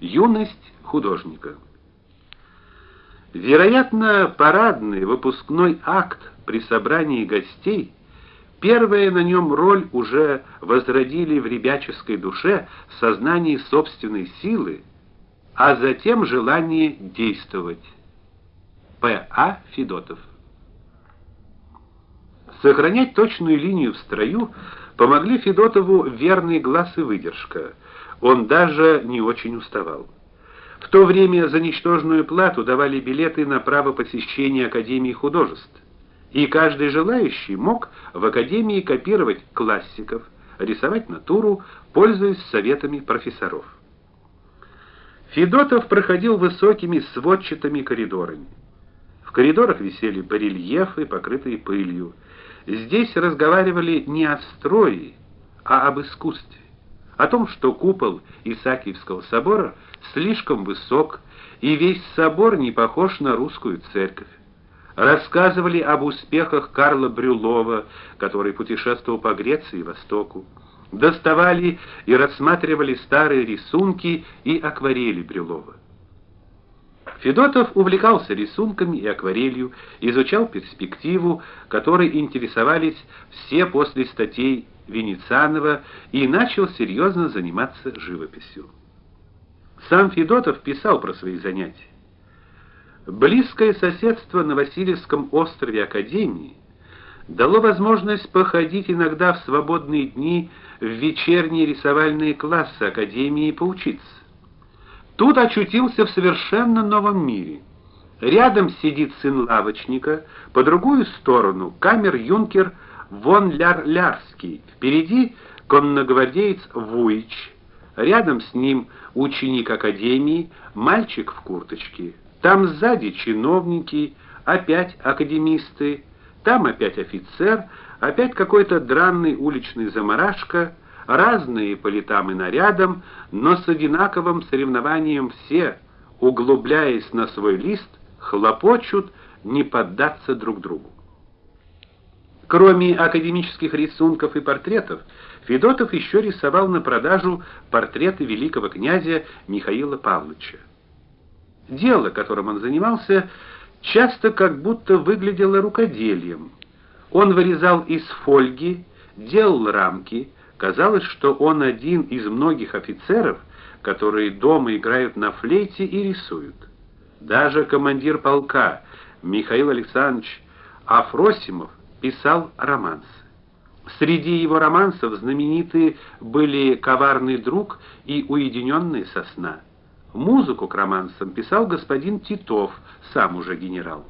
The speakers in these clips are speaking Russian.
Юность художника. Вероятно, парадный выпускной акт при собрании гостей первая на нем роль уже возродили в ребяческой душе сознание собственной силы, а затем желание действовать. П.А. Федотов. Сохранять точную линию в строю помогли Федотову верный глаз и выдержка. Он даже не очень уставал. В то время за ничтожную плату давали билеты на право посещения Академии художеств. И каждый желающий мог в академии копировать классиков, рисовать натуру, пользуясь советами профессоров. Федотов проходил высокими сводчатыми коридорами. В коридорах висели барельефы, покрытые пылью. Здесь разговаривали не о строе, а об искусстве, о том, что купол Исаакиевского собора слишком высок, и весь собор не похож на русскую церковь. Рассказывали об успехах Карла Брюлова, который путешествовал по Греции и Востоку. Доставали и рассматривали старые рисунки и акварели Брюлова. Федотов увлекался рисунками и акварелью, изучал перспективу, которой интересовались все после статей Венецианова и начал серьезно заниматься живописью. Сам Федотов писал про свои занятия. Близкое соседство на Васильевском острове Академии дало возможность походить иногда в свободные дни в вечерние рисовальные классы Академии и поучиться. Тут очутился в совершенно новом мире. Рядом сидит сын лавочника, по другую сторону камер-юнкер Вон Ляр-Лярский, впереди конногвардеец Вуич, рядом с ним ученик академии, мальчик в курточке. Там сзади чиновники, опять академисты, там опять офицер, опять какой-то дранный уличный заморашка — разные по летам и нарядам, но с одинаковым соревнованием все, углубляясь на свой лист, хлопочут не поддаться друг другу. Кроме академических рисунков и портретов, Федотов еще рисовал на продажу портреты великого князя Михаила Павловича. Дело, которым он занимался, часто как будто выглядело рукоделием. Он вырезал из фольги, делал рамки, Казалось, что он один из многих офицеров, которые дома играют на флейте и рисуют. Даже командир полка Михаил Александрович Афросимов писал романсы. Среди его романсов знаменитые были Коварный друг и Уединенная сосна. Музыку к романсам писал господин Титов, сам уже генерал.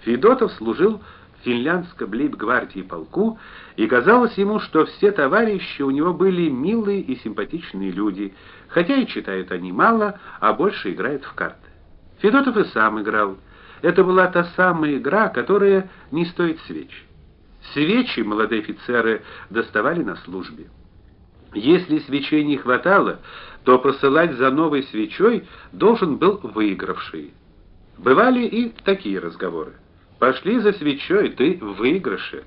Федотов служил финляндском лейб-гвардии полку, и казалось ему, что все товарищи у него были милые и симпатичные люди, хотя и читают они мало, а больше играют в карты. Федотов и сам играл. Это была та самая игра, которая не стоит свеч. Свечи молодые офицеры доставали на службе. Если свечей не хватало, то посылать за новой свечой должен был выигравший. Бывали и такие разговоры. Пошли за свечой, ты в выигрыше.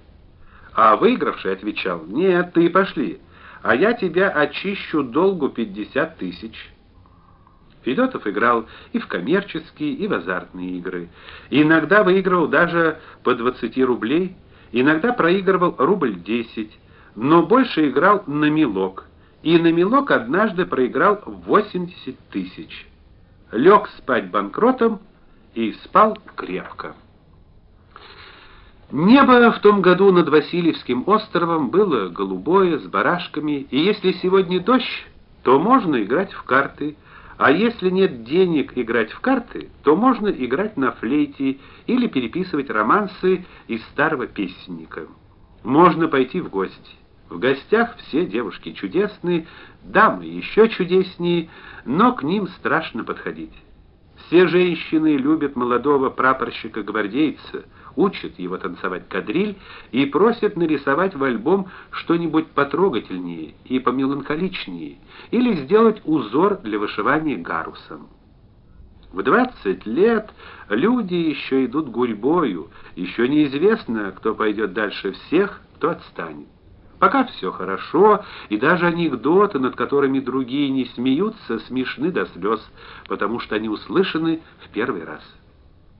А выигравший отвечал: "Нет, ты пошли, а я тебя очищу долгу пятьдесят тысяч". Федотов играл и в коммерческие, и в азартные игры. Иногда выигрывал даже по 20 рублей, иногда проигрывал рубль 10, но больше играл на мелок. И на мелок однажды проиграл 80 тысяч. Лег спать банкротом и спал крепко. Небо в том году над Васильевским островом было голубое, с барашками, и если сегодня дождь, то можно играть в карты, а если нет денег играть в карты, то можно играть на флейте или переписывать романсы из старого песенника. Можно пойти в гости. В гостях все девушки чудесные, дамы еще чудеснее, но к ним страшно подходить. Все женщины любят молодого прапорщика-гвардейца, учат его танцевать кадриль и просят нарисовать в альбом что-нибудь потрогательнее и помеланхоличнее или сделать узор для вышивания гарусом. В 20 лет люди еще идут гурьбою, еще неизвестно, кто пойдет дальше всех, кто отстанет. Пока все хорошо, и даже анекдоты, над которыми другие не смеются, смешны до слез, потому что они услышаны в первый раз.